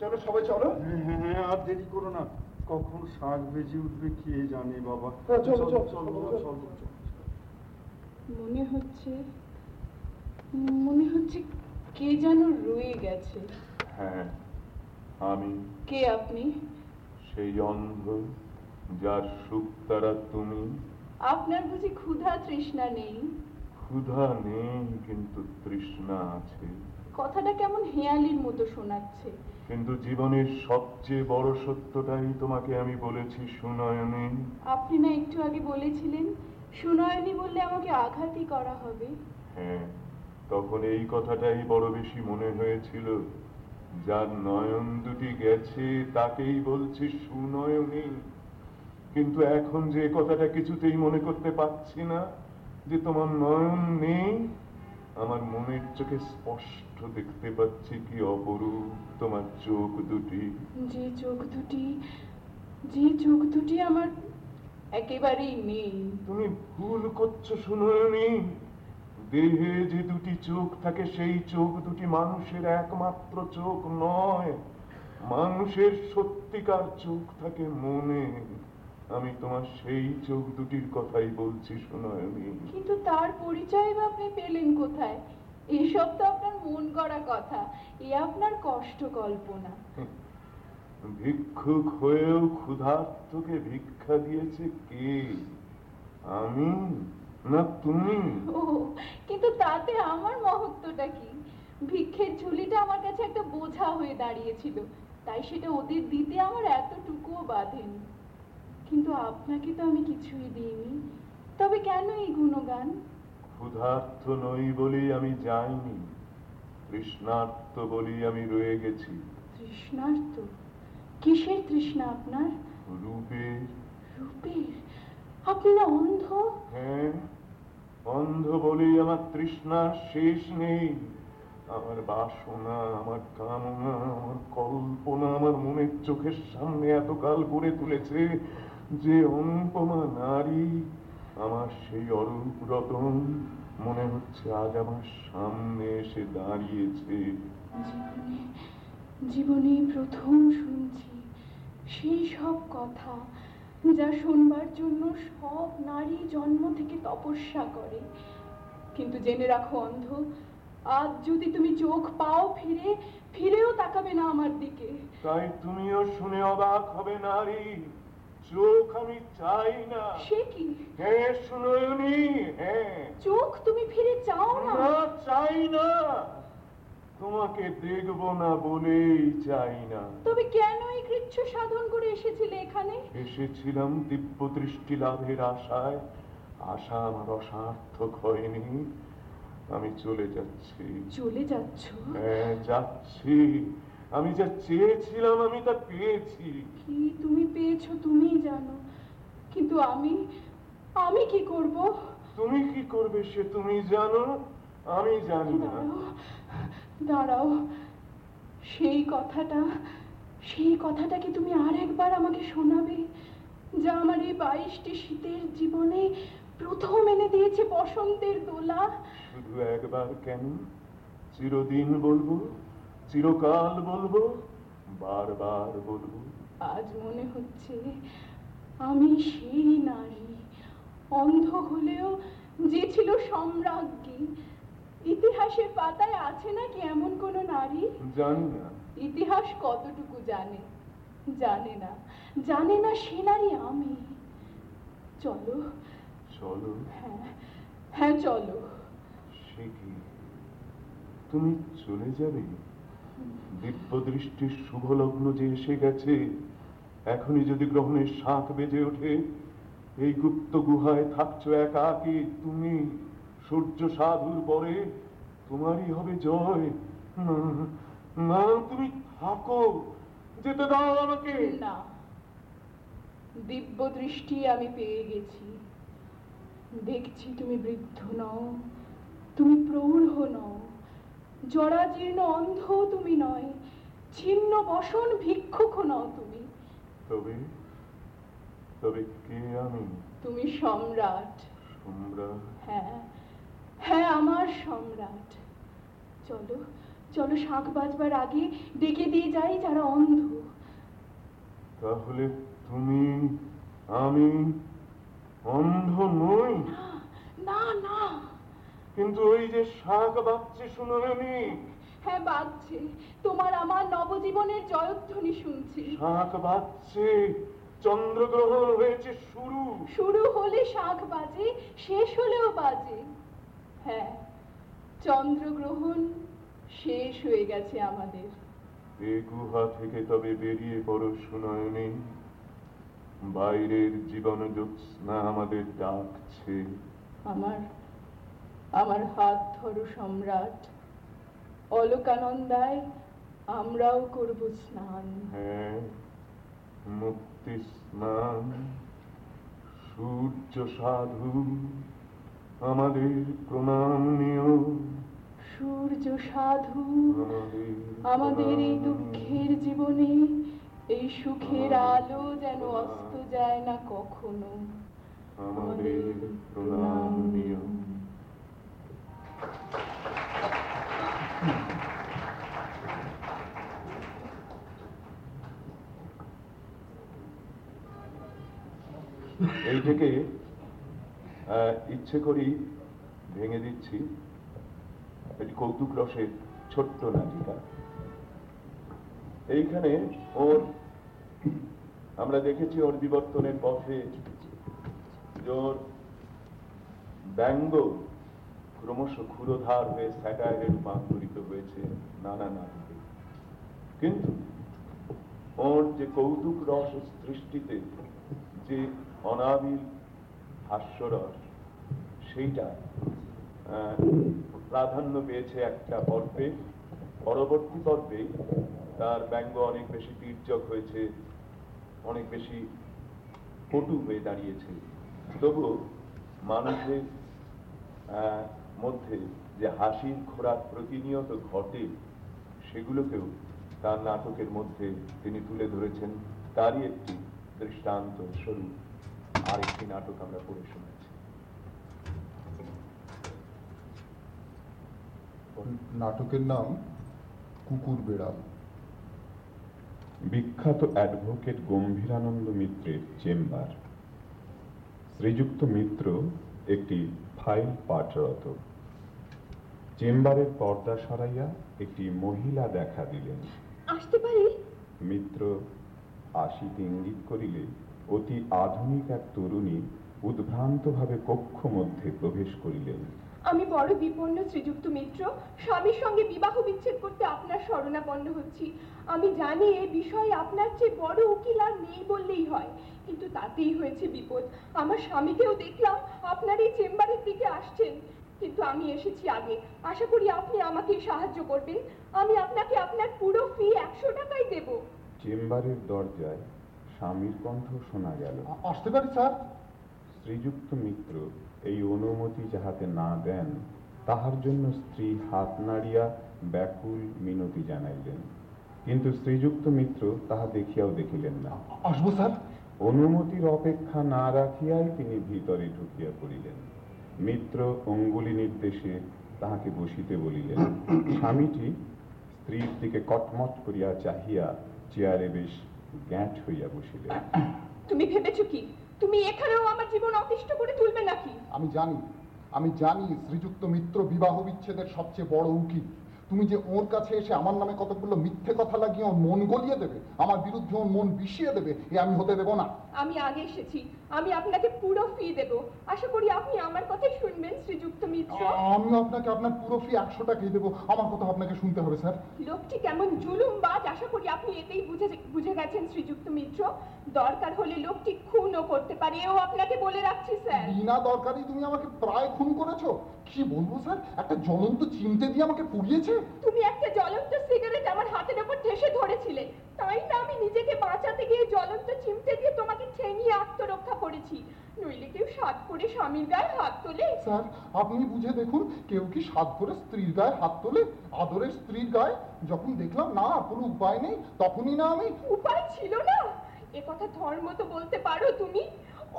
চলো সবাই চলো। হ্যাঁ হ্যাঁ আর দেরি করো না। কখন শাক বেজে উঠবে কে জানে বাবা? হ্যাঁ, চলো, চলো, চলো চলো, চলো চলো। মনে হচ্ছে মনে হচ্ছে কে যেন রয়ে গেছে। হ্যাঁ আমি। কে আপনি? সেই অন্ধ যার সুখ তারা তুমি। আপনার বুঝি ক্ষুধা তৃষ্ণা নেই? ক্ষুধা নেই কিন্তু তৃষ্ণা আছে। কথাটা কেমন হেয়ালির মতো শোনাচ্ছে। কিন্তু জীবনের সবচেয়ে বড় সত্যটাই তোমাকে আমি বলেছি সুনয়নী। আপনি না একটু আগে বলেছিলেন সুনয়নী বললে আমাকে আঘাতই করা হবে। হ্যাঁ তখন এই কথাটাই বড় বেশি মনে হয়েছিল। যার নয়ন দুটি গেছে তাকেই বলছি সুনয়নী। কিন্তু এখন যে কথাটা কিছুতেই মনে করতে পারছি না যে তোমার নয়ন নেই আমার মনের চোখে স্পষ্ট দেখতে পাচ্ছি কি অপরূপ তোমার চোখ দুটি। যে চোখ দুটি যে চোখ দুটি আমার একেবারেই নেই। তুমি ভুল করছ সুনয়নী দেহে যে দুটি চোখ থাকে সেই চোখ দুটি মানুষের একমাত্র চোখ নয়। মানুষের সত্যিকার চোখ থাকে মনে আমি তোমার সেই চোখ দুটির কথাই বলছি সুনয়নী। কিন্তু তার পরিচয় বা আপনি পেলেন কোথায়? এসব তো আপনার মন গড়া কথা। এ আপনার কষ্ট কল্পনা। ভিক্ষুক হয়েও ক্ষুধার্তকে ভিক্ষা দিয়েছে কে? আমি না তুমি? ও কিন্তু তাতে আমার মহত্বটা কি? ভিক্ষের ঝুলিটা আমার কাছে একটা বোঝা হয়ে দাঁড়িয়েছিল। তাই সেটা ওদের দিতে আমার এতটুকুও বাধেনি। কিন্তু আপনাকে তো আমি কিছুই দিইনি। তবে কেন এই গুণগান? ক্ষুধার্ত নই বলেই আমি যাইনি। তৃষ্ণার্ত বলেই আমি রয়ে গেছি। তৃষ্ণার্ত? কিসের তৃষ্ণা আপনার? রূপের। রূপের? আপনি না অন্ধ? হ্যাঁ অন্ধ বলেই আমার তৃষ্ণার শেষ নেই। আমার বাসনা আমার কামনা আমার কল্পনা আমার মনের চোখের সামনে এতকাল গড়ে তুলেছে যে অনুপমা নারী আমার সেই অরূপ রতন মনে হচ্ছে আজ আমার সামনে এসে দাঁড়িয়েছে। জীবনে প্রথম শুনছি সেই সব কথা যা শুনবার জন্য সব নারী জন্ম থেকে তপস্যা করে। কিন্তু জেনে রাখো অন্ধ আজ যদি তুমি চোখ পাও ফিরে ফিরেও তাকাবে না আমার দিকে। তাই তুমিও শুনে অবাক হবে নারী। চোখ আমি চাই না। সে কি? হ্যাঁ শুনোনি হ্যাঁ। চোখ তুমি ফিরে চাও না? না চাই না। তোমাকে দেখব না বলেই চাই না। তবে কেন এই কৃচ্ছ সাধন করে এসেছিলে এখানে? এসেছিলাম দিব্য দৃষ্টি লাভের আশায়। আশা আমার অসার্থক হয়নি। আমি চলে যাচ্ছি। চলে যাচ্ছ? হ্যাঁ যাচ্ছি। আমি যা চেয়েছিলাম আমি তা পেয়েছি। কি তুমি পেয়েছ তুমিই জানো। কিন্তু আমি আমি কি করব? তুমি কি করবে সে তুমি জানো আমি জানি না। দাঁড়াও সেই কথাটা সেই কথাটা কি তুমি আর একবার আমাকে শোনাবে? যা আমার এই বাইশটি শীতের জীবনে প্রথম এনে দিয়েছে বসন্তের দোলা। শুধু একবার কেন? চিরদিন বলব চিরকাল বলব বারবার বলব। আজ মনে হচ্ছে আমি সেই নারী। অন্ধ হলেও যে ছিল সম্রাজ্ঞী। ইতিহাসের পাতায় আছে নাকি এমন কোনো নারী? জানি না। ইতিহাস কতটুকু জানে? জানে না। জানে না সে নারী আমি। চলো। চলো? হ্যাঁ হ্যাঁ চলো। সে কি? তুমি চলে যাবে? দিব্য দৃষ্টির শুভ লগ্ন যে এসে গেছে, এখনই যদি গ্রহণের শাঁখ বেজে ওঠে, এই গুপ্ত গুহায় থাকছো একাকি তুমি, সূর্য সাধুর পরে তোমারই হবে জয়। না, তুমি থাকো, যেতে দাও আমাকে। না দিব্য দৃষ্টি আমি পেয়ে গেছি। দেখছি তুমি বৃদ্ধ নও, তুমি প্রৌঢ় নও। জরাজীর্ণ অন্ধ তুমি নয় ছিন্ন বসন ভিক্ষুক নও তুমি। তবে তবে কে আমি? তুমি সম্রাট। সম্রাট? হ্যাঁ হ্যাঁ আমার সম্রাট। চলো চলো শাঁখ বাজবার আগে ডেকে দিয়ে যাই যারা অন্ধ। তাহলে তুমি আমি অন্ধ নই? না না কিন্তু ওই যে শাক বাচ্চে শুনলেনি হ্যাঁ বাজছে তোমার আমার নবজীবনের জয়ধ্বনি শুনছি। শাক বাচ্চে চন্দ্রগ্রহণ হয়েছে শুরু। শুরু হলে শাঁখ বাজে শেষ হলেও বাজে। হ্যাঁ চন্দ্রগ্রহণ শেষ হয়ে গেছে আমাদের। এ গুহা থেকে তবে বেরিয়ে পড়ো সুনয়নী। বাইরের জীবন জ্যোৎস্না আমাদের ডাকছে। আমার আমার হাত ধরো সম্রাট। অলকানন্দায় আমরাও করব স্নান। হ্যাঁ মুক্তি স্নান। সূর্য সাধু আমাদের প্রণাম নিও। সূর্য সাধু আমাদের আমাদের এই দুঃখের জীবনে এই সুখের আলো যেন অস্ত যায় না কখনো। আমাদের প্রণাম নিও। এইটাকে আহ, ইচ্ছে করি ভেঙে দিচ্ছি এটি কৌতুক রসের ছোট্ট নাটিকা এইখানে ওর আমরা দেখেছি ওর বিবর্তনের পথে যে ব্যঙ্গ ক্রমশ ক্ষুরোধার হয়ে স্যাটায়ারে রূপান্তরিত হয়েছে নানা নাটকে। কিন্তু ওর যে কৌতুক রস সৃষ্টিতে যে অনাবিল হাস্যরস, সেইটা প্রাধান্য পেয়েছে একটা পর্বে। পরবর্তী পর্বে তার ব্যঙ্গ অনেক বেশি তীর্যক হয়েছে, অনেক বেশি পটু হয়ে দাঁড়িয়েছে। তবু মানুষের মধ্যে যে হাসির খোরাক প্রতিনিয়ত ঘটে সেগুলোকেও তার নাটকের মধ্যে তিনি তুলে ধরেছেন। তারই একটি দৃষ্টান্ত স্বরূপ। আরেকটি নাটক আমরা পড়ে শুনেছি। নাটকের নাম কুকুর বেড়াল। বিখ্যাত অ্যাডভোকেট গম্ভীরানন্দ মিত্রের চেম্বার। শ্রীযুক্ত মিত্র একটি ফাইল পাঠরত। চেম্বারের পর্দা সরাইয়া একটি মহিলা দেখা দিলেন। আসতে পারি? মিত্র আসিতে ইঙ্গিত করিলে অতি আধুনিক এক তরুণী উদ্ভ্রান্তভাবে কক্ষ মধ্যে প্রবেশ করিলেন। আমি বড় বিপন্ন শ্রীযুক্ত মিত্র। স্বামীর সঙ্গে বিবাহ বিচ্ছেদ করতে আপনার শরণাপন্ন হচ্ছি। আমি জানি এ বিষয়ে আপনার চেয়ে বড় উকিল আর নেই বললেই হয় কিন্তু তাতেই হয়েছে বিপদ। আমার স্বামীকেও দেখলাম আপনার এই চেম্বারের দিকে আসছেন। কিন্তু আমি এসেছি আগে। আশা করি আপনি আমাকে সাহায্য করবেন। আমি আপনাকে আপনার পুরো ফি একশো টাকাই দেব। চেম্বারের দরজায় স্বামীর কণ্ঠ শোনা গেল। আসতে পারি স্যার? শ্রীযুক্ত মিত্র এই অনুমতি যাহাতে না দেন তাহার জন্য স্ত্রী হাত নাড়িয়া ব্যাকুল মিনতি জানাইলেন। কিন্তু শ্রীযুক্ত মিত্র তাহা দেখিয়াও দেখিলেন না। আসব স্যার? অনুমতির অপেক্ষা না রাখিয়াই তিনি ভিতরে ঢুকিয়া পড়িলেন। মিত্র অঙ্গুলি নির্দেশে তাহাকে বসিতে বলিলেন স্বামীটি স্ত্রীর দিকে কটমট করিয়া চাহিয়া চেয়ারে বেশ গ্যাঁট হইয়া বসিলেন। তুমি ভেবেছো কি? তুমি এখানেও আমার জীবন অতিষ্ঠ করে তুলবে নাকি? আমি জানি আমি জানি শ্রীযুক্ত মিত্র বিবাহ বিচ্ছেদের সবচেয়ে বড় উকিল। তুমি যে ওর কাছে এসে আমার নামে কতগুলো মিথ্যে কথা লাগিয়ে ওর মন গলিয়ে দেবে আমার বিরুদ্ধে ওর মন বিষিয়ে দেবে এ আমি হতে দেবো না। আমি আগে এসেছি আমি আপনাকে পুরো ফি দেব। আশা করি আপনি আমার কথাই শুনবেন শ্রীযুক্ত মিত্র। আমি আপনাকে আপনার পুরো ফি একশো টাকাই দেবো আমার কথা আপনাকে শুনতে হবে স্যার। লোকটি কেমন জুলুমবাজ আশা করি আপনি এতেই বুঝে বুঝে গেছেন শ্রীযুক্ত মিত্র। দরকার হলে লোকটি খুনও করতে পারে এও আপনাকে বলে রাখছি স্যার। বিনা দরকারই তুমি আমাকে প্রায় খুন করেছ। কি বলব স্যার? একটা জ্বলন্ত চিমটে দিয়ে আমাকে পুড়িয়েছে? তুমি একটা জ্বলন্ত সিগারেট আমার হাতের ওপর ঠেসে ধরেছিলে। তাই না আমি নিজেকে বাঁচাতে গিয়ে জ্বলন্ত চিমটে দিয়ে তোমাকে ঠেঙিয়ে আত্মরক্ষা করেছি? নইলে কেউ সাত করে স্বামীর গায়ে হাত তোলে? স্যার আপনি বুঝে দেখুন কেউ কি সাত করে স্ত্রীর গায়ে হাত তোলে? আদরের স্ত্রীর গায়ে? যখন দেখলাম না কোনো উপায় নেই তখনই না আমি উপায় ছিল না? এ কথা ধর্ম তো বলতে পারো তুমি।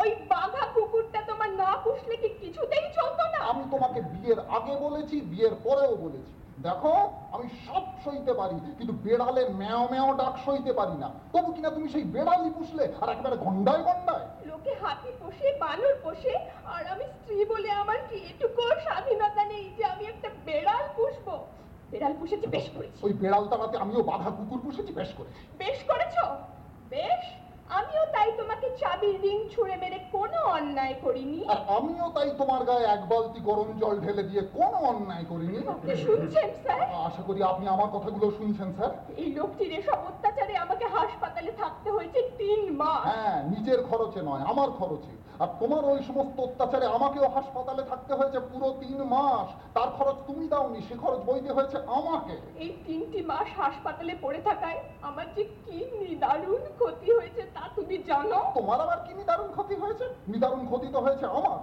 ওই বাঘা কুকুরটা তোমার না পুষলে কি কিছুতেই চলতো না? আমি তোমাকে বিয়ের আগে বলেছি বিয়ের পরেও বলেছি। দেখো আমি সব সইতে পারি কিন্তু বেড়ালের ম্যাও ম্যাও ডাক সইতে পারি না। তবু কিনা তুমি সেই বেড়ালই পুষলে আর একেবারে গন্ডায় গন্ডায়? লোকে হাতি পোষে বানর পোষে আর আমি স্ত্রী বলে আমার কি এটুকু স্বাধীনতা নেই যে আমি একটা বেড়াল পুষবো? বেড়াল পুষেছি বেশ করেছি। ওই বেড়াল তাড়াতে আমিও বাধা কুকুর পুষেছি বেশ করে বেশ করেছ? বেশ? আমিও তাই তোমাকে চাবির রিং ছুঁড়ে মেরে কোনো অন্যায় করিনি। আর আমিও তাই তোমার গায়ে এক বালতি গরম জল ঢেলে দিয়ে কোনো অন্যায় করিনি। আপনি শুনছেন স্যার? আশা করি আপনি আমার কথাগুলো শুনছেন স্যার। এই লোকটির এসব অত্যাচারে আমাকে হাসপাতালে থাকতে হয়েছে তিন মাস। হ্যাঁ নিজের খরচে নয় আমার খরচে। আর তোমার ওই সমস্ত অত্যাচারে আমাকেও হাসপাতালে থাকতে হয়েছে পুরো তিন মাস। তার খরচ তুমি দাওনি সে খরচ বইতে হয়েছে আমাকে। এই তিনটি মাস হাসপাতালে পড়ে থাকায় আমার যে কি নিদারুণ ক্ষতি হয়েছে তা তুমি জানো? তোমার আবার কি নিদারুণ ক্ষতি হয়েছে? নিদারুণ ক্ষতি তো হয়েছে আমার।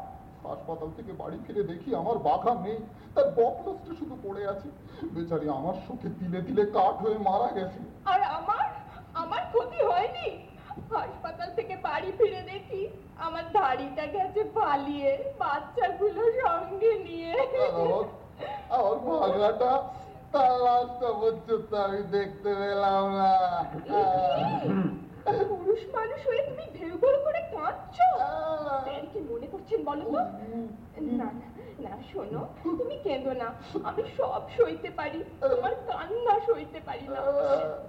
হাসপাতাল থেকে বাড়ি ফিরে দেখি আমার বাঘা নেই। তার বকলসটা শুধু পড়ে আছে। বেচারি আমার সুখে তিলে তিলে কাঠ হয়ে মারা গেছে। আর আমার আমার ক্ষতি হয়নি বাড়ি ফিরে দেখি আমার দাড়িটা গেছে পালিয়ে বাচ্চাগুলো সঙ্গে নিয়ে। আমার বাঘাটা তার লাশটা পর্যন্ত আমি দেখতে পেলাম না। পুরুষ মানুষ হয়ে তুমি ঢেউ করে কাঁদছো? কি মনে করছেন বলো তো? না না না শোনো তুমি কেঁদো না। আমি সব সইতে পারি তোমার কান্না সইতে পারি না।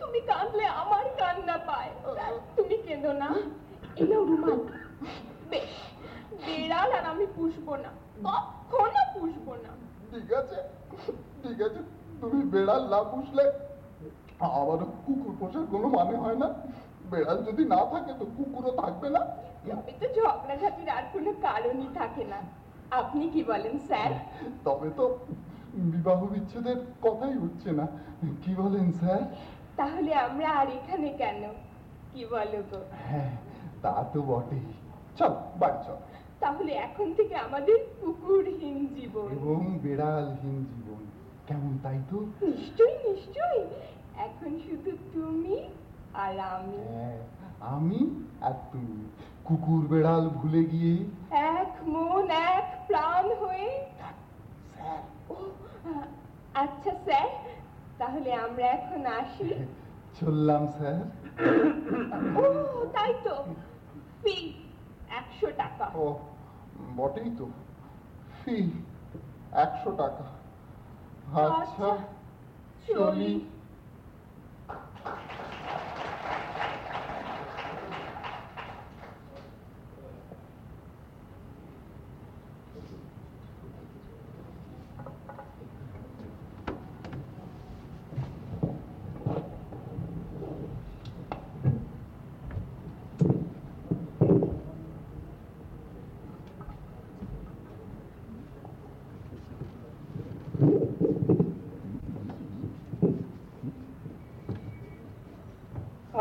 তুমি কাঁদলে আমার কান্না পায়। তুমি কেঁদো না। এলো রুমাল। বেড়াল আর আমি পুষবো না কখনো পুষবো না। ঠিক আছে ঠিক আছে তুমি বেড়াল না পুষলে আমারও কুকুর পোষার কোনো মানে হয় না। বেড়াল যদি না থাকে তো কুকুরও থাকবে না। তবে তো ঝগড়াঝাটির আর কোনো কারণই থাকে না। আপনি কি বলেন স্যার? তবে তো বিবাহ বিচ্ছেদের কথাই উঠছে না। কি বলেন স্যার? তাহলে আমরা আর এখানে কেন? কি বলো গো? হ্যাঁ তা তো বটেই। চল বাড়ি চল। তাহলে এখন থেকে আমাদের কুকুরহীন জীবন। এবং বেড়ালহীন জীবন। কেমন তাই তো? নিশ্চয়ই নিশ্চয়ই। এখন শুধু তুমি আর আমি। হ্যাঁ, আমি আর তুমি। কুকুর বেড়াল ভুলে গিয়ে। এক মন এক প্রাণ হয়ে। স্যার। ও আচ্ছা স্যার তাহলে আমরা এখন আসি। চললাম স্যার। ও তাই তো। ফি একশো টাকা। ও বটেই তো। ফি একশো টাকা। আচ্ছা চলি।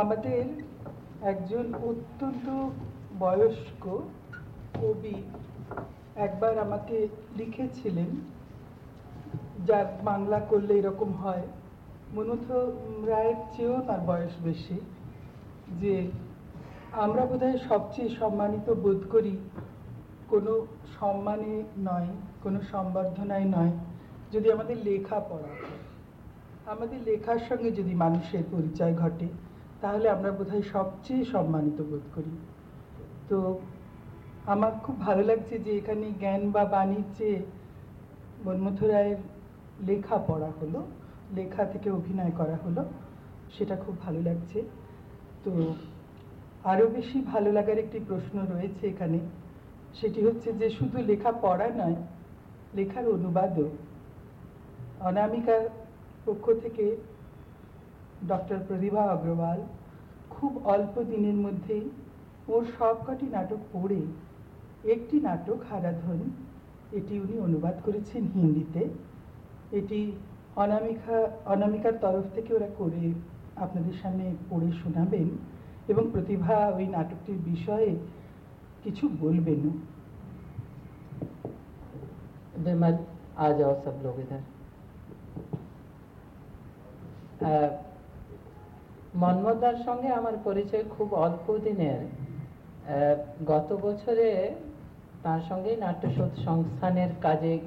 আমাদের একজন অত্যন্ত বয়স্ক কবি একবার আমাকে লিখেছিলেন, যার বাংলা করলে এরকম হয়, মনথ রায়ের চেয়েও তার বয়স বেশি, যে আমরা বোধহয় সবচেয়ে সম্মানিত বোধ করি কোনো সম্মানে নয়, কোনো সম্বর্ধনায় নয়, যদি আমাদের লেখা পড়া আমাদের লেখার সঙ্গে যদি মানুষের পরিচয় ঘটে তাহলে আমরা বোধহয় সবচেয়ে সম্মানিত বোধ করি। তো আমার খুব ভালো লাগছে যে এখানে জ্ঞান বা বাণিজ্যে মন্মথ রায়ের লেখা পড়া হলো, লেখা থেকে অভিনয় করা হলো, সেটা খুব ভালো লাগছে। তো আরও বেশি ভালো লাগার একটি প্রশ্ন রয়েছে এখানে, সেটি হচ্ছে যে শুধু লেখা পড়া নয়, লেখার অনুবাদও অনামিকার পক্ষ থেকে ডক্টর প্রতিভা অগ্রওয়াল খুব অল্প দিনের মধ্যেই ওর সবকটি নাটক পড়ে একটি নাটক হারাধন এটি উনি অনুবাদ করেছেন হিন্দিতে এটি অনামিকা অনামিকার তরফ থেকে ওরা করে আপনাদের সামনে পড়ে শোনাবেন এবং প্রতিভা ওই নাটকটির বিষয়ে কিছু বলবেন विमल आ जाओ सब लोग इधर আহ, মন্মথদার সঙ্গে আমার পরিচয় খুব অল্প দিনের। গত বছরে তার সঙ্গে নাট্যশোধ সংস্থানের কাজে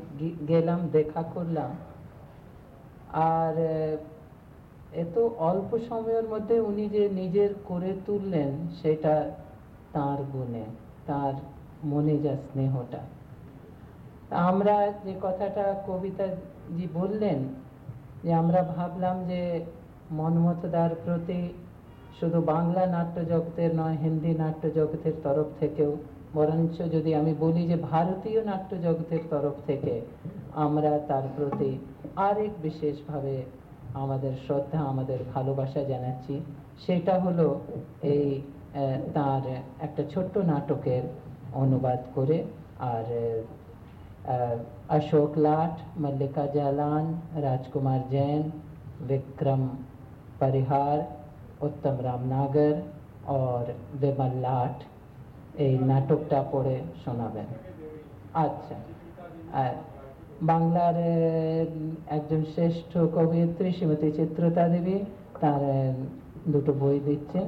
গেলাম দেখা করলাম। আর এত অল্প সময়ের মধ্যে উনি যে নিজের করে তুললেন সেটা তার গুণে তার মনে যা স্নেহটা। আমরা যে কথাটা কবিতাজি বললেন যে আমরা ভাবলাম যে মনমতদার প্রতি শুধু বাংলা নাট্যজগতের নয়, হিন্দি নাট্যজগতের তরফ থেকেও, বরঞ্চ যদি আমি বলি যে ভারতীয় নাট্যজগতের তরফ থেকে, আমরা তার প্রতি আরেক বিশেষভাবে আমাদের শ্রদ্ধা, আমাদের ভালোবাসা জানাচ্ছি। সেটা হলো এই তার একটা ছোট্ট নাটকের অনুবাদ করে আর অশোক লাট, মল্লিকা জালান, রাজকুমার জৈন, বিক্রম পরিহার Uttam Ramnagar और বিমল লাট এই নাটকটা পড়ে শোনাবেন। আচ্ছা আর বাংলার একজন শ্রেষ্ঠ কবয়িত্রী শ্রীমতী চিত্রতা দেবী, তার দুটো বই দিচ্ছেন।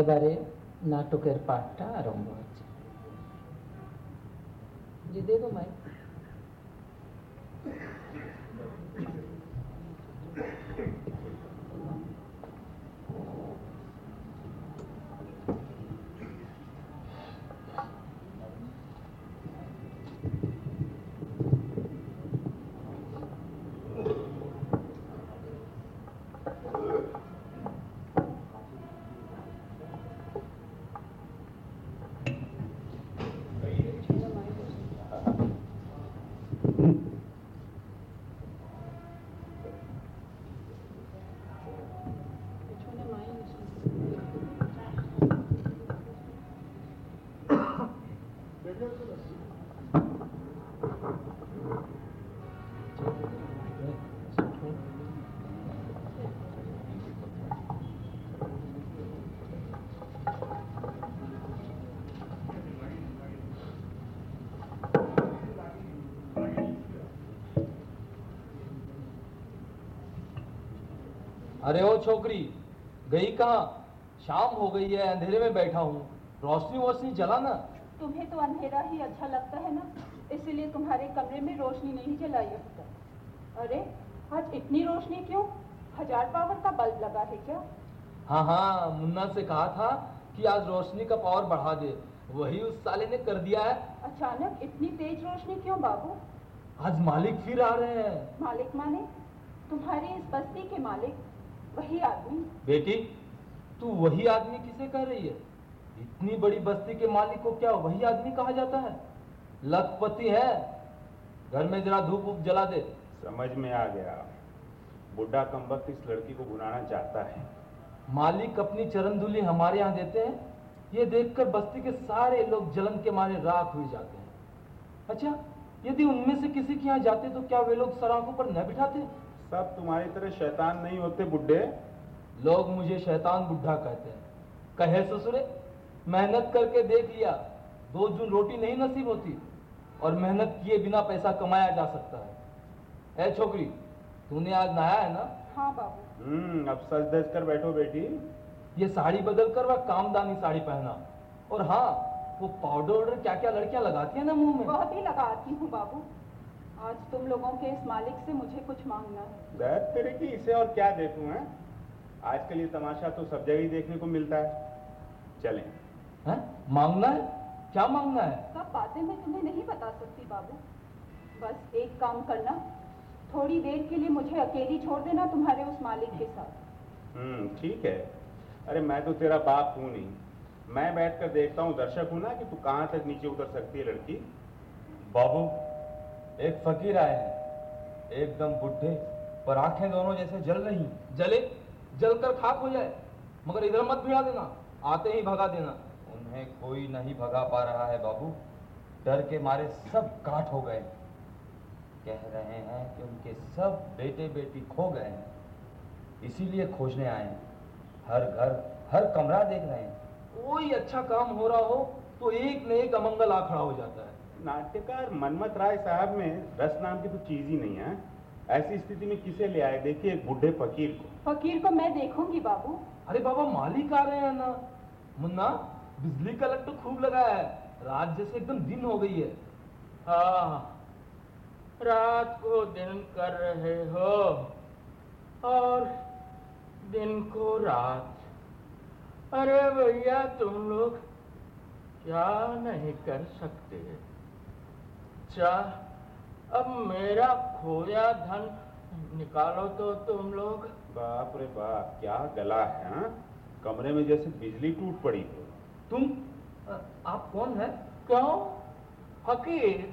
এবারে নাটকের পাঠটা আরম্ভ হচ্ছে। de dedo mãe. अरे ओ छोकरी गई कहाँ? शाम हो गई है अंधेरे में बैठा हूँ। रोशनी वोशनी जला ना? तुम्हें तो अंधेरा ही अच्छा लगता है ना? इसीलिए तुम्हारे कमरे में रोशनी नहीं जलाई तक। अरे आज इतनी रोशनी क्यों? हज़ार पावर का बल्ब लगा है क्या? हाँ हाँ मुन्ना से कहा था कि आज रोशनी का पावर बढ़ा दे। वही उस साले ने कर दिया है। अचानक इतनी तेज रोशनी क्यों बाबू? आज मालिक फिर आ रहे हैं। मालिक माने? तुम्हारी इस बस्ती के मालिक। वही आदमी। बेटी तू वही आदमी किसे कह रही है? इतनी बड़ी बस्ती के मालिक को क्या वही आदमी कहा जाता है? लखपति है। घर में जरा धूप वूप जला दे। समझ में आ गया। बुढ़ा कमबख्त इस लड़की को भुनाना चाहता है। मालिक अपनी चरण धूलि हमारे यहाँ देते हैं। ये देखकर बस्ती के सारे लोग जलन के मारे राख हुए जाते हैं। अच्छा यदि उनमें से किसी के यहाँ जाते तो क्या वे लोग सराखों पर न बिठाते? सब तुम्हारी तरह शैतान नहीं होते बुढ़े। लोग मुझे शैतान बुढ़ा कहते हैं। कहे ससुरे मेहनत करके देख लिया दो जून रोटी नहीं नसीब होती और मेहनत किए बिना पैसा कमाया जा सकता है। ए छोकरी तूने आज नहाया है ना? हाँ बाबू। हम्म अब सज धज कर बैठो बेटी। ये साड़ी बदल कर वह कामदानी साड़ी पहना। और हाँ वो पाउडर क्या क्या लड़कियाँ लगाती है ना मुँह में? वह भी लगाती हूँ बाबू। आज तुम लोगों के इस मालिक से मुझे कुछ मांगना है। तेरे की इसे और क्या देखूँ हैं? आजकल ये तमाशा तो सब जगह ही देखने को मिलता है। चलें। हैं? मांगना है? क्या मांगना है? सब बातें मैं तुम्हें नहीं बता सकती बाबू। बस एक काम करना। थोड़ी देर के लिए मुझे अकेली छोड़ देना तुम्हारे उस मालिक के साथ। हम्म ठीक है। अरे मैं तो तेरा बाप हूँ नहीं। मैं बैठकर देखता हूँ दर्शक हूँ ना कि तू कहाँ तक नीचे उतर सकती है लड़की। बाबू एक फकीर आए हैं, एकदम बुढ़े, पर आँखें दोनों जैसे जल रही जले, जलकर खाक हो जाए, मगर इधर मत भिड़ा देना, आते ही भगा देना। उन्हें कोई नहीं भगा पा रहा है बाबू, डर के मारे सब काट हो गए। कह रहे हैं कि उनके सब बेटे बेटी खो गए हैं, इसीलिए खोजने आए हैं। हर घर, हर कमरा देख रहे हैं। कोई अच्छा काम हो रहा हो तो एक न एक अमंगल आ खड़ा हो जाता है। नाट्यकार मनमत राय साहब में रस नाम की तो चीज़ ही नहीं है। ऐसी स्थिति में किसे ले आए? देखिए एक बुढ़े फकीर को। फकीर को मैं देखूँगी बाबू। अरे बाबा मालिक आ रहे हैं ना। मुन्ना बिजली का लट तो खूब लगा है। रात जैसे एकदम दिन हो गई है। हाँ। रात को दिन कर रहे हो और दिन को रात। अरे भैया तुम लोग क्या नहीं कर सकते? अच्छा अब मेरा खोया धन निकालो तो तुम लोग। बाप रे बाप क्या गला है हाँ? कमरे में जैसे बिजली टूट पड़ी हो। तुम? आप कौन है? क्यों? फकीर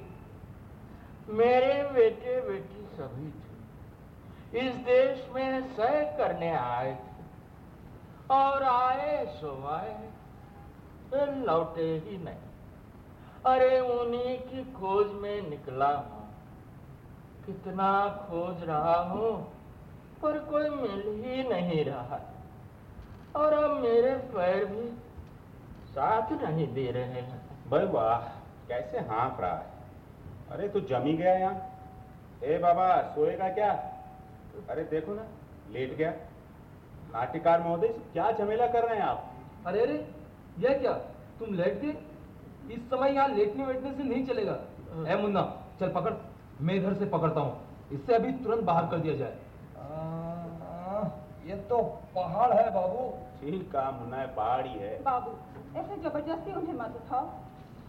मेरे बेटे बेटी सभी थे। इस देश में सह करने आए थे और आए सो आए लौटे ही नहीं। अरे उन्हीं की खोज में निकला हूँ। कितना खोज रहा हूँ पर कोई मिल ही नहीं रहा। और अब मेरे पैर भी साथ नहीं दे रहे हैं। भाई वाह कैसे हाँफ रहा है? अरे तू जमी गया यहाँ। ए बाबा सोएगा क्या? अरे देखो ना लेट गया। नाट्यकार महोदय क्या झमेला कर रहे हैं आप? अरे अरे यह क्या? तुम लेट गए? इस समय यहाँ लेटने वेटने से नहीं चलेगा। ए मुन्ना चल पकड़। मैं इधर से पकड़ता हूँ। इससे अभी तुरंत बाहर कर दिया जाए। ये तो पहाड़ है बाबू। ठीक काम होना है पहाड़ी है। बाबू ऐसे ज़बरदस्ती उन्हें मत उठाओ।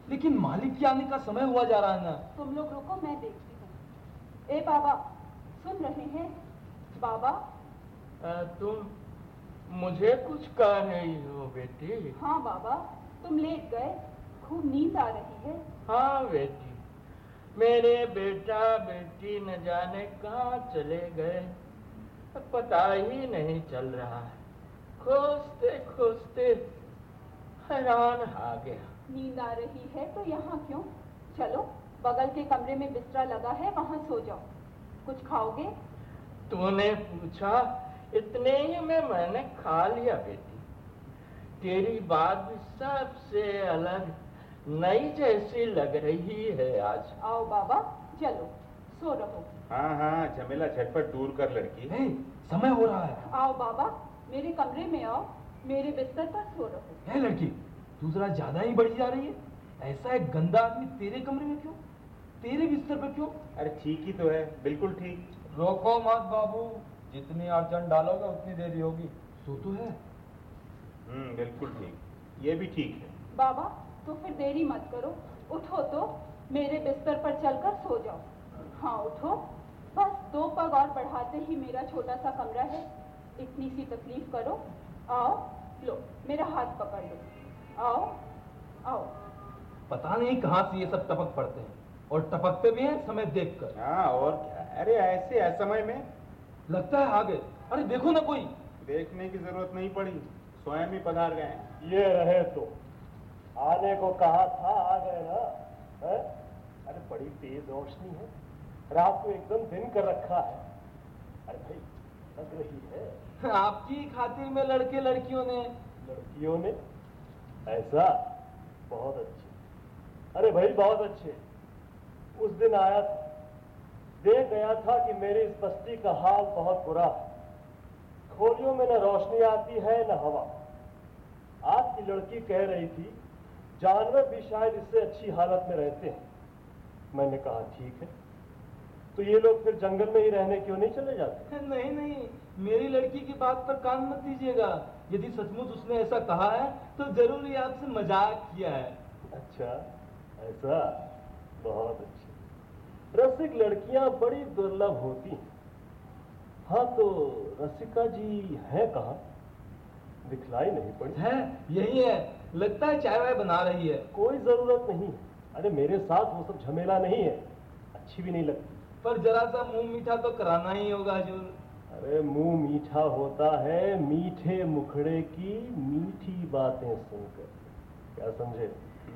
लेकिन मालिक के आने का समय हुआ जा रहा है ना। तुम लोग रुको मैं देखती हूँ। ए बाबा सुन रहे हैं? बाबा? अ, तुम मुझे कुछ कह रही हो बेटी। हाँ बाबा तुम लेट गए। खूब नींद आ रही है? हाँ बेटी। मेरे बेटा बेटी न जाने कहाँ चले गए। पता ही नहीं चल रहा है। खोजते खोजते हैरान आ गया। नींद आ रही है तो यहाँ क्यों? चलो बगल के कमरे में बिस्तरा लगा है वहाँ सो जाओ। कुछ खाओगे? तूने पूछा इतने ही में मैंने खा लिया बेटी। तेरी बात भी सबसे अलग नई जैसी लग रही है आज। आओ बाबा चलो सो रहो। हाँ हाँ झमेला झटपट दूर कर लड़की। ए, समय हो रहा है। आओ बाबा मेरे कमरे में आओ मेरे बिस्तर पर सो रहो। है लड़की तू जरा ज़्यादा ही बढ़ी जा रही है। ऐसा एक गंदा आदमी तेरे कमरे में क्यों? तेरे बिस्तर पर क्यों? अरे ठीक ही तो है बिल्कुल ठीक। रोको मत बाबू जितनी अड़चन डालोगे उतनी देरी होगी। सो तो है। हम्म बिल्कुल ठीक। ये भी ठीक है। बाबा तो फिर देरी मत करो। उठो तो मेरे बिस्तर पर चलकर सो जाओ। हाँ उठो। बस दो पग और बढ़ाते ही मेरा छोटा सा कमरा है। इतनी सी तकलीफ़ करो। आओ लो मेरा हाथ पकड़ लो। आओ आओ। पता नहीं कहाँ से ये सब टपक पड़ते हैं। और टपकते भी हैं समय देखकर। हाँ और क्या? अरे ऐसे असमय में। लगता है आगे। अरे देखो ना कोई। देखने की ज़रूरत नहीं पड़ी। स्वयं ही पधार गए ये रहे तो। आने को कहा था आ गए ना है? अरे बड़ी तेज रोशनी है। रात को एकदम दिन कर रखा है। अरे भाई लग रही है। आपकी खातिर में लड़के लड़कियों ने। लड़कियों ने? ऐसा? बहुत अच्छे। अरे भाई बहुत अच्छे। उस दिन आया था। देख गया था कि मेरी इस बस्ती का हाल बहुत बुरा है। खोलियों में न रोशनी आती है न हवा। आपकी लड़की कह रही थी जानवर भी शायद इससे अच्छी हालत में रहते हैं। मैंने कहा ठीक है। तो ये लोग फिर जंगल में ही रहने क्यों नहीं चले जाते? नहीं नहीं मेरी लड़की की बात पर कान मत दीजिएगा। यदि सचमुच उसने ऐसा कहा है तो ज़रूर ये आपसे मज़ाक किया है। अच्छा ऐसा? बहुत अच्छा। रसिक लड़कियाँ बड़ी दुर्लभ होती हैं। हाँ तो रसिका जी है कहा? दिखलाई नहीं पड़ी। है यही है। लगता है चाय वाय बना रही है। कोई ज़रूरत नहीं। अरे मेरे साथ वो सब झमेला नहीं है। अच्छी भी नहीं लगती। पर जरा सा मुँह मीठा तो कराना ही होगा हजूर। अरे मुँह मीठा होता है मीठे मुखड़े की मीठी बातें सुनकर। क्या समझे?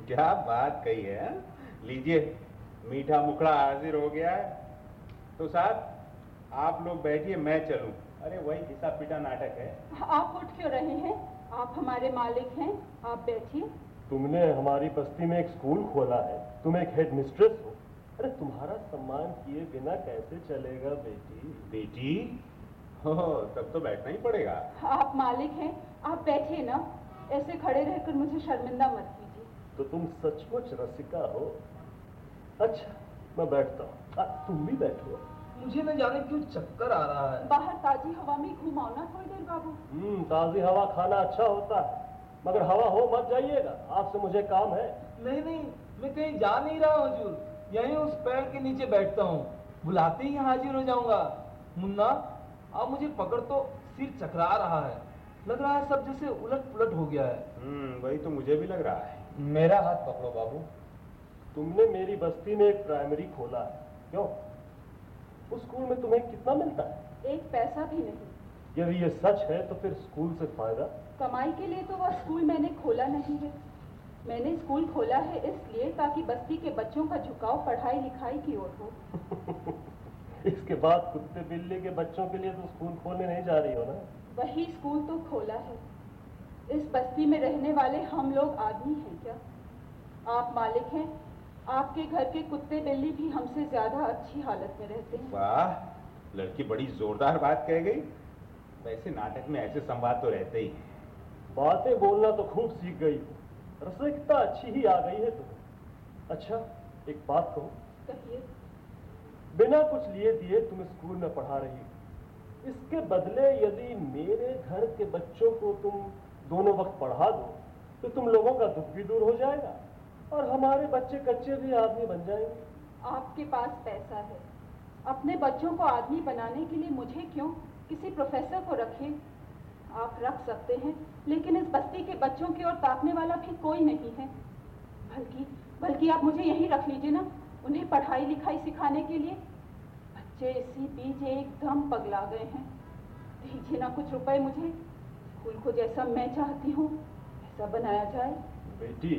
क्या बात कही है हाँ? लीजिए मीठा मुखड़ा हाजिर हो गया है। तो साहब आप लोग बैठिए मैं चलूँ। अरे वही घिसा पिटा नाटक है। आप उठ क्यों रहे हैं? आप हमारे मालिक हैं आप बैठिए। तुमने हमारी बस्ती में एक स्कूल खोला है। तुम एक हेड मिस्ट्रेस हो। अरे तुम्हारा सम्मान किए बिना कैसे चलेगा बेटी? बेटी? हो तब तो बैठना ही पड़ेगा। आप मालिक हैं आप बैठिए ना। ऐसे खड़े रहकर मुझे शर्मिंदा मत कीजिए। तो तुम सचमुच रसिका हो? अच्छा मैं बैठता हूँ। तुम भी बैठो। मुझे न जाने क्यों चक्कर आ रहा है। बाहर ताजी हवा में घुमाओ ना थोड़ी देर बाबू। हम्म ताजी हवा खाना अच्छा होता है मगर हवा हो मत जाइएगा आपसे मुझे काम है। नहीं नहीं मैं कहीं जा नहीं रहा हजूर। यहीं उस पेड़ के नीचे बैठता हूँ। बुलाते ही हाजिर हो जाऊँगा। मुन्ना अब मुझे पकड़ तो सिर चकरा रहा है। लग रहा है सब जैसे उलट पुलट हो गया है। हम्म वही तो मुझे भी लग रहा है। मेरा हाथ पकड़ो बाबू। तुमने मेरी बस्ती में एक प्राइमरी खोला है। क्यों? उस स्कूल में तुम्हें कितना मिलता है? एक पैसा भी नहीं। यदि ये सच है तो फिर स्कूल से फ़ायदा? कमाई के लिए तो वह स्कूल मैंने खोला नहीं है। मैंने स्कूल खोला है इसलिए ताकि बस्ती के बच्चों का झुकाव पढ़ाई लिखाई की ओर हो। इसके बाद कुत्ते बिल्ली के बच्चों के लिए तो स्कूल खोलने नहीं जा रही हो ना? वही स्कूल तो खोला है। इस बस्ती में रहने वाले हम लोग आदमी हैं क्या? आप मालिक हैं आपके घर के कुत्ते बिल्ली भी हमसे ज़्यादा अच्छी हालत में रहते हैं। वाह लड़की बड़ी जोरदार बात कह गई। वैसे नाटक में ऐसे संवाद तो रहते ही बातें बोलना तो खूब सीख गई। रसिकता अच्छी ही आ गई है तुम्हें अच्छा एक बात कहो। कहिए। बिना कुछ लिए दिए तुम स्कूल में पढ़ा रही हो। इसके बदले यदि मेरे घर के बच्चों को तुम दोनों वक्त पढ़ा दो तो तुम लोगों का दुख भी दूर हो जाएगा। और हमारे बच्चे कच्चे भी आदमी बन जाएँगे। आपके पास पैसा है। अपने बच्चों को आदमी बनाने के लिए मुझे क्यों किसी प्रोफेसर को रखिए आप रख सकते हैं लेकिन इस बस्ती के बच्चों की ओर ताकने वाला भी कोई नहीं है। बल्कि बल्कि आप मुझे यहीं रख लीजिए ना उन्हें पढ़ाई लिखाई सिखाने के लिए। बच्चे इसी बीच एकदम पगला गए हैं। दीजिए ना कुछ रुपए मुझे स्कूल को जैसा मैं चाहती हूँ ऐसा बनाया जाए। बेटी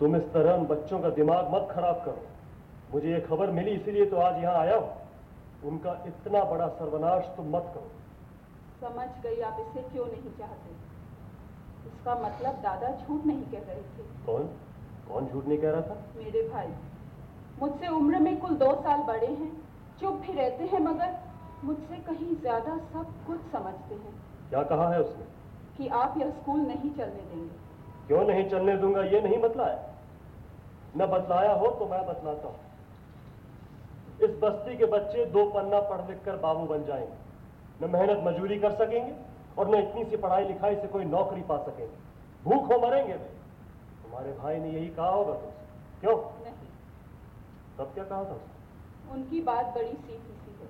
तुम इस तरह उन बच्चों का दिमाग मत खराब करो। मुझे ये खबर मिली इसीलिए तो आज यहाँ आया हूँ। उनका इतना बड़ा सर्वनाश तुम मत करो। समझ गई आप इसे क्यों नहीं चाहते? इसका मतलब दादा झूठ नहीं कह रहे थे। कौन? कौन झूठ नहीं कह रहा था? मेरे भाई मुझसे उम्र में कुल दो साल बड़े हैं चुप भी रहते हैं मगर मुझसे कहीं ज़्यादा सब कुछ समझते हैं। क्या कहा है उसने? कि आप यह स्कूल नहीं चलने देंगे। क्यों नहीं चलने दूँगा ये नहीं बतलाया? न बतलाया हो तो मैं बतलाता हूँ। इस बस्ती के बच्चे दो पन्ना पढ़ लिख कर बाबू बन जाएँगे। न मेहनत मजूरी कर सकेंगे और न इतनी सी पढ़ाई लिखाई से कोई नौकरी पा सकेंगे। भूख हो मरेंगे। वे तुम्हारे भाई ने यही कहा होगा तुमसे। क्यों? नहीं। तब क्या कहा था उनकी बात बड़ी सीधी सी है।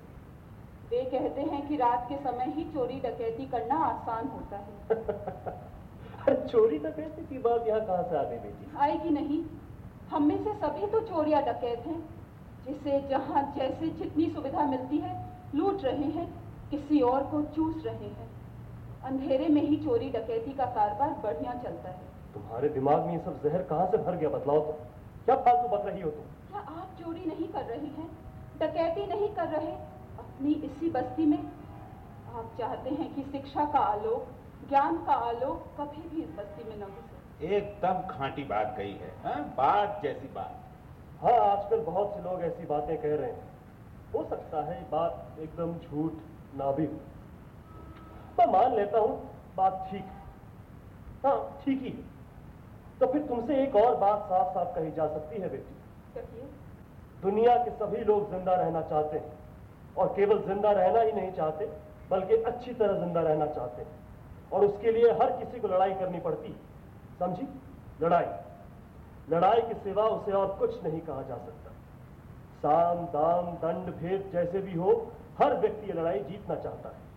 वे कहते हैं कि रात के समय ही चोरी डकैती करना आसान होता है। चोरी डकैती की बात यहाँ कहाँ से आ गई बेटी? आएगी नहीं। हम में से सभी तो चोरिया डकैत हैं जिसे जहाँ जैसे जितनी सुविधा मिलती है लूट रहे हैं किसी और को चूस रहे हैं। अंधेरे में ही चोरी डकैती का कारोबार बढ़िया चलता है। तुम्हारे दिमाग में ये सब जहर कहाँ से भर गया बतलाओ तो। क्या फालतू बक रही हो तुम? क्या आप चोरी नहीं कर रहे हैं? डकैती नहीं कर रहे? अपनी इसी बस्ती में? आप चाहते हैं कि शिक्षा का आलोक ज्ञान का आलोक कभी भी इस बस्ती में न घुसे। एकदम खांटी बात कही है हाँ? बात जैसी बात। हाँ आजकल बहुत से लोग ऐसी बातें कह रहे हैं। हो सकता है बात एकदम झूठ ना भी हो। मैं मान लेता हूँ बात ठीक है। हाँ ठीक ही तो फिर तुमसे एक और बात साफ़ साफ़ कही जा सकती है बेटी। दुनिया के सभी लोग ज़िंदा रहना चाहते हैं और केवल ज़िंदा रहना ही नहीं चाहते बल्कि अच्छी तरह ज़िंदा रहना चाहते हैं। और उसके लिए हर किसी को लड़ाई करनी पड़ती है। समझी? लड़ाई। लड़ाई के सिवा उसे और कुछ नहीं कहा जा सकता। साम, दाम, दंड, भेद जैसे भी हो, हर व्यक्ति लड़ाई जीतना चाहता है।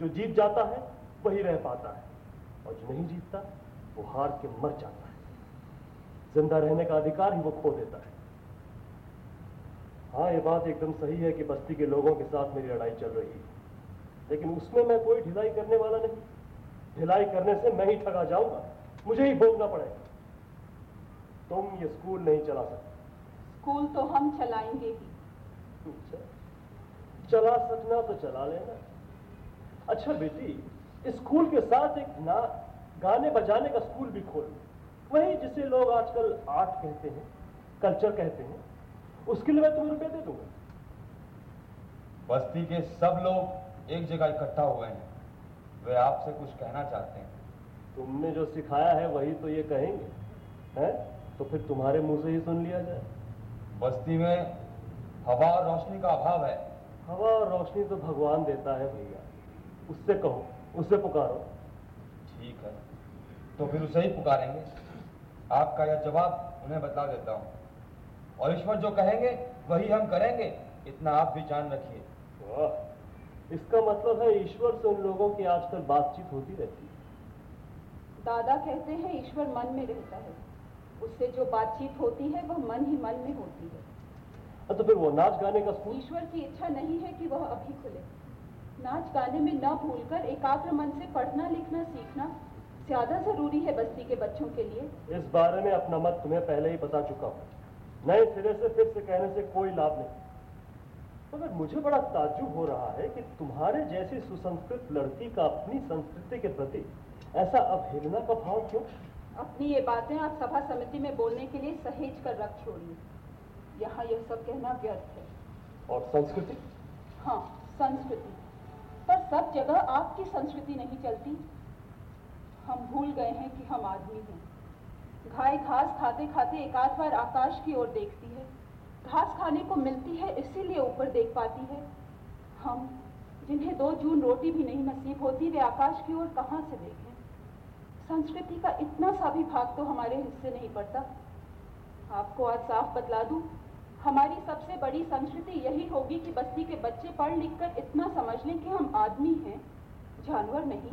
जो जीत जाता है, वही रह पाता है। और जो नहीं जीतता, वो हार के मर जाता है। ज़िंदा रहने का अधिकार ही वो खो देता है। हाँ ये बात एकदम सही है कि बस्ती के लोगों के साथ मेरी लड़ाई चल रही है। लेकिन उसमें मैं कोई ढिलाई करने वाला नहीं। ढिलाई करने से मैं ही ठगा जाऊँगा। मुझे ही भोगना पड़ेगा। तुम ये स्कूल नहीं चला सकते। स्कूल तो हम चलाएँगे ही। अच्छा, चला सकना तो चला लेना। अच्छा बेटी स्कूल के साथ एक ना गाने बजाने का स्कूल भी खोल। वही जिसे लोग आजकल आर्ट कहते हैं कल्चर कहते हैं उसके लिए मैं तुम्हें रुपये दे दूँगा। बस्ती के सब लोग एक जगह इकट्ठा हुए हैं। वे आपसे कुछ कहना चाहते हैं। तुमने जो सिखाया है वही तो ये कहेंगे हैं? तो फिर तुम्हारे मुँह से ही सुन लिया जाए। बस्ती में हवा और रोशनी का अभाव है। हवा और रोशनी तो भगवान देता है भैया। उससे कहो उससे पुकारो। ठीक है तो फिर उसे ही पुकारेंगे। आपका यह जवाब उन्हें बता देता हूँ। और ईश्वर जो कहेंगे वही हम करेंगे। इतना आप भी जान रखिए। इसका मतलब है ईश्वर से उन लोगों की आजकल बातचीत होती रहती है। दादा कहते हैं ईश्वर मन में रहता है। उससे जो बातचीत होती है वह मन ही मन में होती है। तो फिर वो नाच गाने का स्कूल ईश्वर की इच्छा नहीं है कि वह अभी खुले। नाच गाने में न भूलकर एकाग्र मन से पढ़ना लिखना सीखना ज़्यादा ज़रूरी है बस्ती के बच्चों के लिए। इस बारे में अपना मत तुम्हें पहले ही बता चुका हूँ। नए सिरे से फिर से कहने से कोई लाभ नहीं। मगर मुझे बड़ा ताज्जुब हो रहा है कि तुम्हारे जैसी सुसंस्कृत लड़की का अपनी संस्कृति के प्रति ऐसा अवहेलना का भाव क्यों? अपनी ये बातें आप सभा समिति में बोलने के लिए सहेज कर रख छोड़िए। यहाँ यह सब कहना व्यर्थ है। और संस्कृति? हाँ संस्कृति। पर सब जगह आपकी संस्कृति नहीं चलती। हम भूल गए हैं कि हम आदमी हैं। घाय घास खाते खाते एक आध बार आकाश की ओर देखती है। घास खाने को मिलती है इसीलिए ऊपर देख पाती है। हम जिन्हें दो जून रोटी भी नहीं नसीब होती वे आकाश की ओर कहाँ से देखें? संस्कृति का इतना सा भी भाग तो हमारे हिस्से नहीं पड़ता। आपको आज साफ़ बतला दूँ हमारी सबसे बड़ी संस्कृति यही होगी कि बस्ती के बच्चे पढ़ लिख कर इतना समझ लें कि हम आदमी हैं जानवर नहीं।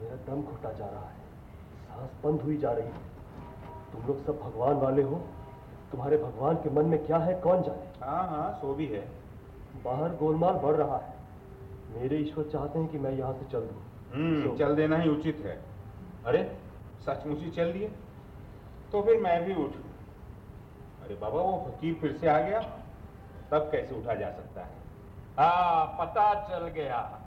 मेरा दम घुटा जा रहा है सांस बंद हुई जा रही है। तुम लोग सब भगवान वाले हो तुम्हारे भगवान के मन में क्या है कौन जाने? हाँ हाँ सो भी है। बाहर गोलमाल बढ़ रहा है। मेरे ईश्वर चाहते हैं कि मैं यहाँ से चल दूँ। हम्म चल देना ही उचित है। अरे, सचमुच ही चल दिए तो फिर मैं भी उठ। अरे बाबा, वो फकीर फिर से आ गया। तब कैसे उठा जा सकता है? आ पता चल गया।